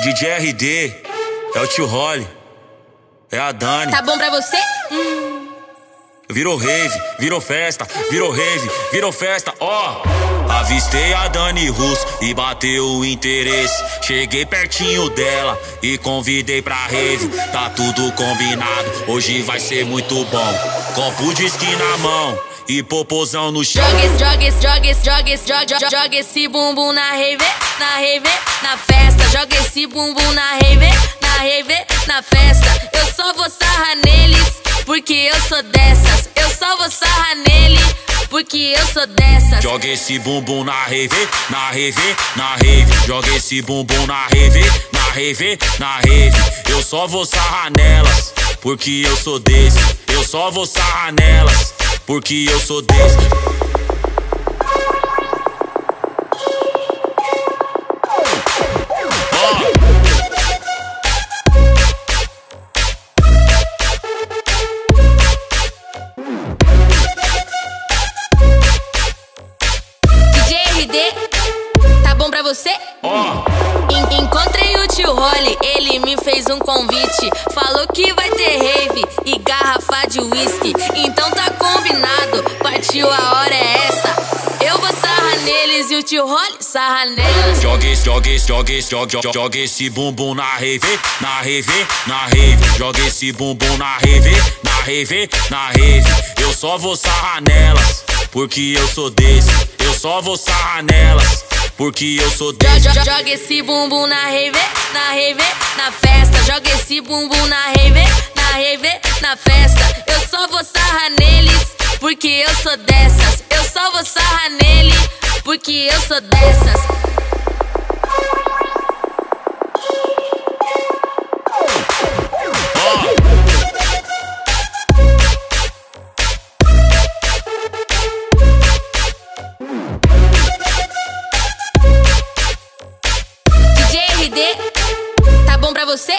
DJ RD, é o tio Holly, é a Dani. Tá bom pra você? Virou rave, virou festa, virou rave, virou festa, ó. Avistei a Dani Russo e bateu o interesse. Cheguei pertinho dela e convidei pra rave. Tá tudo combinado, hoje vai ser muito bom. Copo de skin na mão e popozão no chão. Joga esse, joga esse, joga esse, joga esse, joga, joga, esse bumbum na rave, na rave, na festa. Joga esse bumbum na rave, na rave, na festa. Eu só vou sarrar neles, porque eu sou dessas. Eu só vou sarrar nele, porque eu sou dessas. Joga esse bumbum na rave, na rave, na rave. Joga esse bumbum na rave, na rave, na rave. Eu só vou sarrar nelas, porque eu sou desse. Eu só vou sarrar nelas, porque eu sou desse. Tá bom pra você? En- Encontrei o tio Holly, ele me fez um convite. Falou que vai o tio Holly sarra joga esse, joga esse, joga esse, joga, joga, joga esse bumbum na rave, na rave, na rave. Joga esse bumbum na rave, na rave, na rave. Eu só vou sarrar nelas, porque eu sou desse. Eu só vou sarrar nelas, porque eu sou desse. jo- Joga esse bumbum na rave, na rave, na festa. Joga esse bumbum na rave, na rave, na festa. Eu só vou sarrar neles, porque eu sou dessas. Eu só vou sarrar nele, porque eu sou dessas. DJ RD, tá bom pra você?